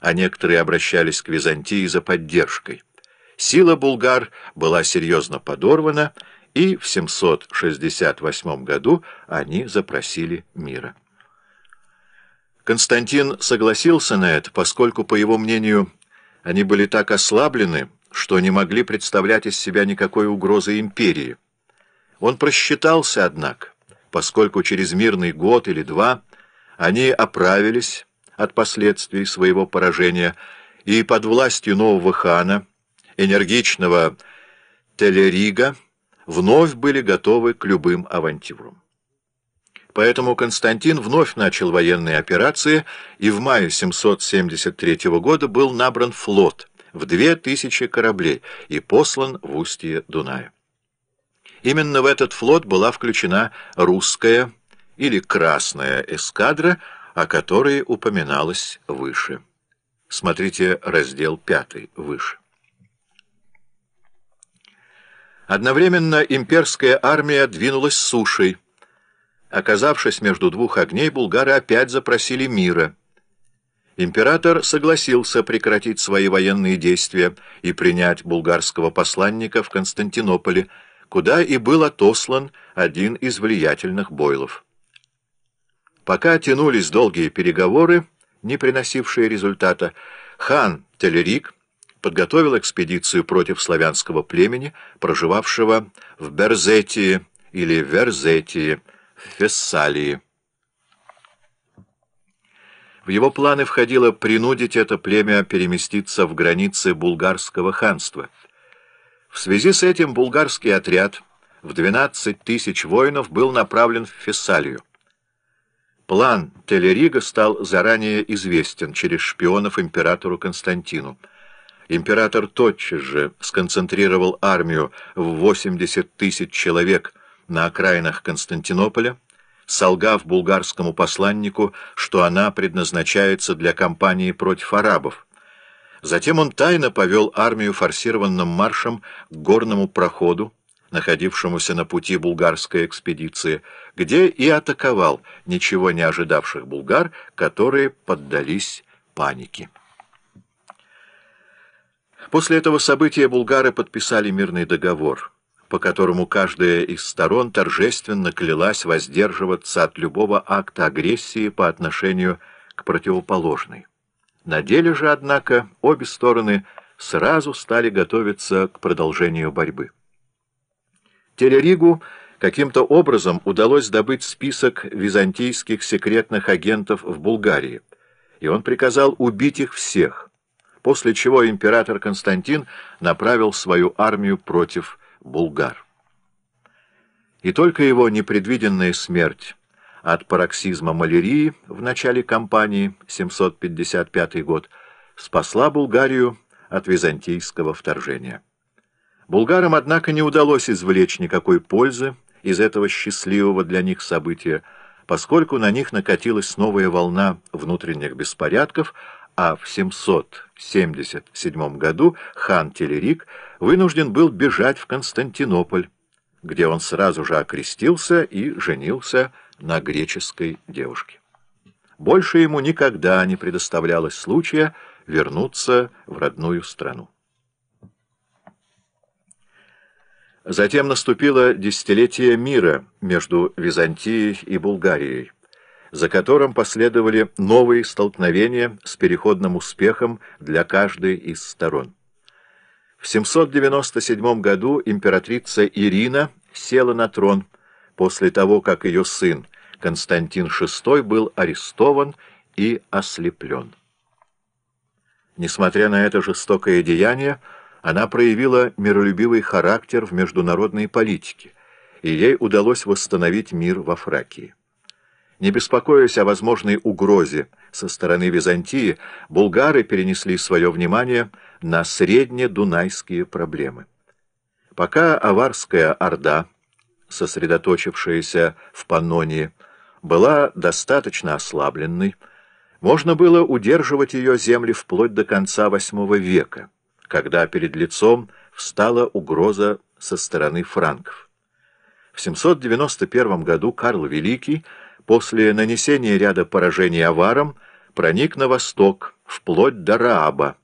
а некоторые обращались к Византии за поддержкой. Сила булгар была серьезно подорвана, и в 768 году они запросили мира. Константин согласился на это, поскольку, по его мнению, они были так ослаблены, что не могли представлять из себя никакой угрозы империи. Он просчитался, однако, поскольку через мирный год или два они оправились от последствий своего поражения и под властью нового хана, энергичного Телерига, вновь были готовы к любым авантюрам. Поэтому Константин вновь начал военные операции, и в мае 773 года был набран флот в 2000 кораблей и послан в устье Дуная. Именно в этот флот была включена русская или красная эскадра, о которой упоминалось выше. Смотрите раздел 5 выше. Одновременно имперская армия двинулась сушей. Оказавшись между двух огней, булгары опять запросили мира. Император согласился прекратить свои военные действия и принять булгарского посланника в Константинополе, куда и был отослан один из влиятельных бойлов. Пока тянулись долгие переговоры, не приносившие результата, хан Телерик подготовил экспедицию против славянского племени, проживавшего в Берзетии или Верзетии, в Фессалии. В его планы входило принудить это племя переместиться в границы булгарского ханства. В связи с этим булгарский отряд в 12 тысяч воинов был направлен в Фессалию. План Телерига стал заранее известен через шпионов императору Константину – Император тотчас же сконцентрировал армию в 80 тысяч человек на окраинах Константинополя, солгав булгарскому посланнику, что она предназначается для кампании против арабов. Затем он тайно повел армию форсированным маршем к горному проходу, находившемуся на пути булгарской экспедиции, где и атаковал ничего не ожидавших булгар, которые поддались панике. После этого события булгары подписали мирный договор, по которому каждая из сторон торжественно клялась воздерживаться от любого акта агрессии по отношению к противоположной. На деле же, однако, обе стороны сразу стали готовиться к продолжению борьбы. Телеригу каким-то образом удалось добыть список византийских секретных агентов в Булгарии, и он приказал убить их всех, после чего император Константин направил свою армию против булгар. И только его непредвиденная смерть от пароксизма малярии в начале кампании 755 год спасла Булгарию от византийского вторжения. Булгарам, однако, не удалось извлечь никакой пользы из этого счастливого для них события, поскольку на них накатилась новая волна внутренних беспорядков, а в 777 году хан Телерик вынужден был бежать в Константинополь, где он сразу же окрестился и женился на греческой девушке. Больше ему никогда не предоставлялось случая вернуться в родную страну. Затем наступило десятилетие мира между Византией и Булгарией за которым последовали новые столкновения с переходным успехом для каждой из сторон. В 797 году императрица Ирина села на трон после того, как ее сын Константин VI был арестован и ослеплен. Несмотря на это жестокое деяние, она проявила миролюбивый характер в международной политике, и ей удалось восстановить мир во Фракии. Не беспокоясь о возможной угрозе со стороны Византии, булгары перенесли свое внимание на среднедунайские проблемы. Пока аварская орда, сосредоточившаяся в Паннонии, была достаточно ослабленной, можно было удерживать ее земли вплоть до конца VIII века, когда перед лицом встала угроза со стороны франков. В 791 году Карл Великий после нанесения ряда поражений аварам проник на восток вплоть до Рааба.